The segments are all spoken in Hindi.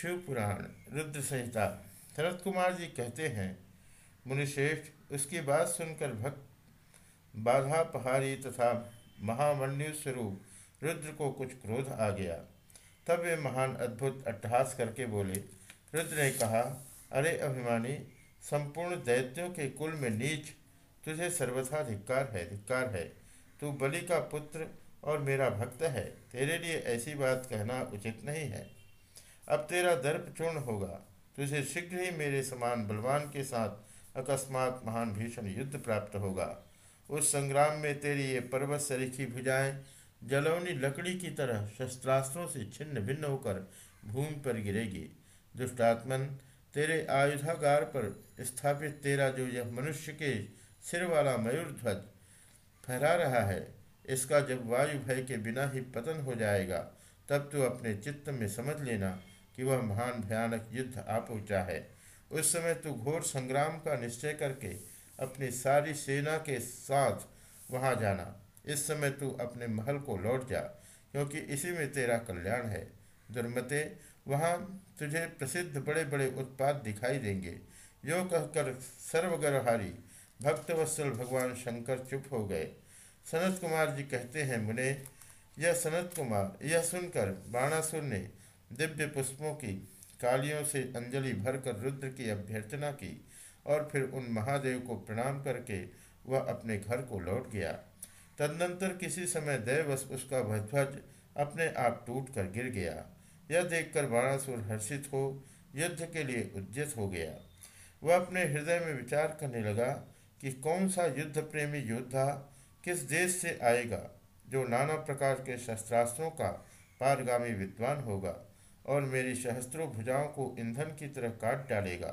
शिव पुराण रुद्र संहिता शरद कुमार जी कहते हैं, मुनिश्रेष्ठ, उसकी बात सुनकर भक्त, बाधा पहाड़ी तथा महामन्यु स्वरूप रुद्र को कुछ क्रोध आ गया। तब वे महान अद्भुत अट्टहास करके बोले, रुद्र ने कहा, अरे अभिमानी, संपूर्ण दैत्यों के कुल में नीच, तुझे सर्वथा धिक्कार है धिक्कार है। तू बलि का पुत्र और मेरा भक्त है, तेरे लिए ऐसी बात कहना उचित नहीं है। अब तेरा दर्प चूर्ण होगा। तुझे शीघ्र ही मेरे समान बलवान के साथ अकस्मात महान भीषण युद्ध प्राप्त होगा। उस संग्राम में तेरी ये पर्वत सरीखी भुजाएँ जलौनी लकड़ी की तरह शस्त्रास्त्रों से छिन्न भिन्न होकर भूमि पर गिरेगी। दुष्टात्मन तेरे आयुधागार पर स्थापित तेरा जो यह मनुष्य के सिर वाला मयूर ध्वज फहरा रहा है, इसका जब वायु भय के बिना ही पतन हो जाएगा, तब तू अपने चित्त में समझ लेना कि वह महान भयानक युद्ध आ पहुँचा है। उस समय तू घोर संग्राम का निश्चय करके अपनी सारी सेना के साथ वहाँ जाना। इस समय तू अपने महल को लौट जा, क्योंकि इसी में तेरा कल्याण है। दुर्मते, वहाँ तुझे प्रसिद्ध बड़े बड़े उत्पाद दिखाई देंगे। यो कहकर सर्वगरहारी भक्तवत्सल भगवान शंकर चुप हो गए। सनत कुमार जी कहते हैं, मुने, यह सनत कुमार, यह सुनकर बाणासुर ने दिव्य पुष्पों की कालियों से अंजलि भरकर रुद्र की अभ्यर्थना की और फिर उन महादेव को प्रणाम करके वह अपने घर को लौट गया। तदनंतर किसी समय दैवश उसका ध्वज अपने आप टूट कर गिर गया। यह देखकर बाणासुर हर्षित हो, युद्ध के लिए उद्यत हो गया। वह अपने हृदय में विचार करने लगा कि कौन सा युद्ध प्रेमी योद्धा किस देश से आएगा जो नाना प्रकार के शस्त्रास्त्रों का पारगामी विद्वान होगा। और मेरी सहस्त्रों भुजाओं को ईंधन की तरह काट डालेगा,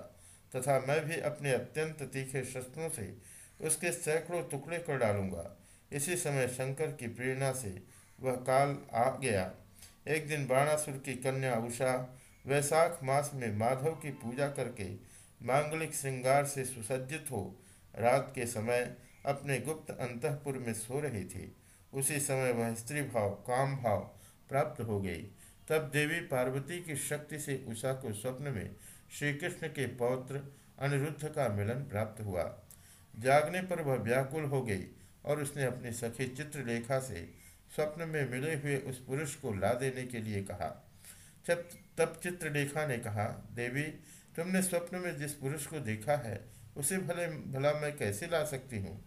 तथा मैं भी अपने अत्यंत तीखे शस्त्रों से उसके सैकड़ों टुकड़े कर डालूँगा। इसी समय शंकर की प्रेरणा से वह काल आ गया। एक दिन बाणासुर की कन्या उषा वैशाख मास में माधव की पूजा करके मांगलिक श्रृंगार से सुसज्जित हो रात के समय अपने गुप्त अंतपुर में सो रही थी। उसी समय वह स्त्री भाव, काम भाव प्राप्त हो गई। तब देवी पार्वती की शक्ति से उषा को स्वप्न में श्री कृष्ण के पौत्र अनिरुद्ध का मिलन प्राप्त हुआ। जागने पर वह व्याकुल हो गई और उसने अपनी सखी चित्रलेखा से स्वप्न में मिले हुए उस पुरुष को ला देने के लिए कहा। तब चित्रलेखा ने कहा, देवी, तुमने स्वप्न में जिस पुरुष को देखा है, उसे भले, भला मैं कैसे ला सकती हूँ?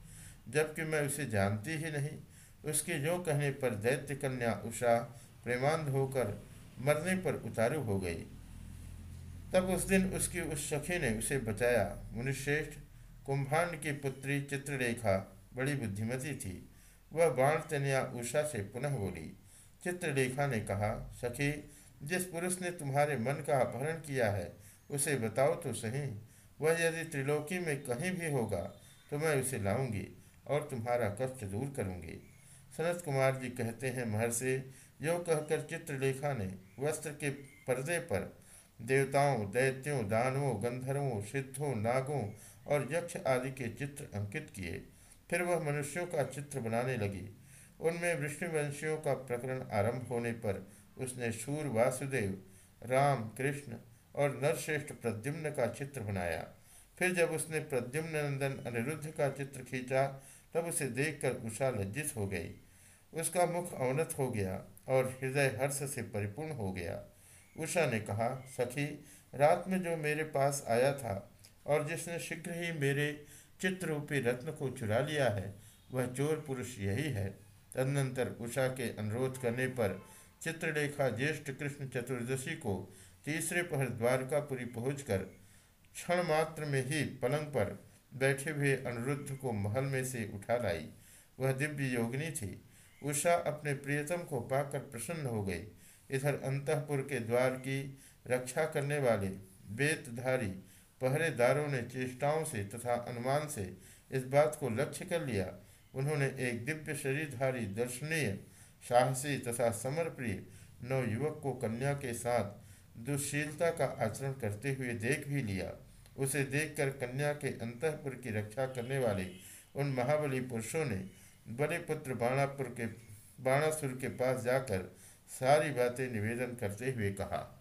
जबकि मैं उसे जानती ही नहीं। उसके जो कहने पर दैत्य कन्या उषा प्रेमांध होकर मरने पर उतारू हो गई। तब उस दिन उसकी उस सखी ने उसे बचाया। मुनिश्रेष्ठ, कुंभांड की पुत्री चित्ररेखा बड़ी बुद्धिमती थी। वह बाण तनिया उषा से पुनः बोली, चित्ररेखा ने कहा, सखी, जिस पुरुष ने तुम्हारे मन का अपहरण किया है, उसे बताओ तो सही। वह यदि त्रिलोकी में कहीं भी होगा तो मैं उसे लाऊँगी और तुम्हारा कष्ट दूर करूँगी। सनत कुमार जी कहते हैं, महर्षि यो कहकर चित्रलेखा ने वस्त्र के पर्दे पर देवताओं, दैत्यों, दानवों, गंधर्वों, सिद्धों, नागों और यक्ष आदि के चित्र अंकित किए। फिर वह मनुष्यों का चित्र बनाने लगी। उनमें विष्णुवंशियों का प्रकरण आरंभ होने पर उसने शूर वासुदेव, राम, कृष्ण और नरश्रेष्ठ प्रद्युम्न का चित्र बनाया। फिर जब उसने प्रद्युम्न नंदन अनिरुद्ध का चित्र खींचा, तब उसे देखकर उषा लज्जित हो गई। उसका मुख अवनत हो गया और हृदय हर्ष से परिपूर्ण हो गया। उषा ने कहा, सखी, रात में जो मेरे पास आया था और जिसने शीघ्र ही मेरे चित्ररूपी रत्न को चुरा लिया है, वह चोर पुरुष यही है। तदनंतर उषा के अनुरोध करने पर चित्रलेखा ज्येष्ठ कृष्ण चतुर्दशी को तीसरे पहर द्वारकापुरी पहुंचकर क्षण मात्र में ही पलंग पर बैठे हुए अनिरुद्ध को महल में से उठा लाई। वह दिव्य योगिनी थी। उषा अपने प्रियतम को पाकर प्रसन्न हो गई। इधर अंतपुर के द्वार की रक्षा करने वाले वेतधारी पहरेदारों ने चेष्टाओं से तथा अनुमान से इस बात को लक्ष्य कर लिया। उन्होंने एक दिव्य शरीरधारी, दर्शनीय, साहसी तथा समरप्रिय नवयुवक को कन्या के साथ दुशीलता का आचरण करते हुए देख भी लिया। उसे देखकर कन्या के अंतपुर की रक्षा करने वाले उन महाबली पुरुषों ने बड़े पुत्र बाणापुर के बाणासुर के पास जाकर सारी बातें निवेदन करते हुए कहा।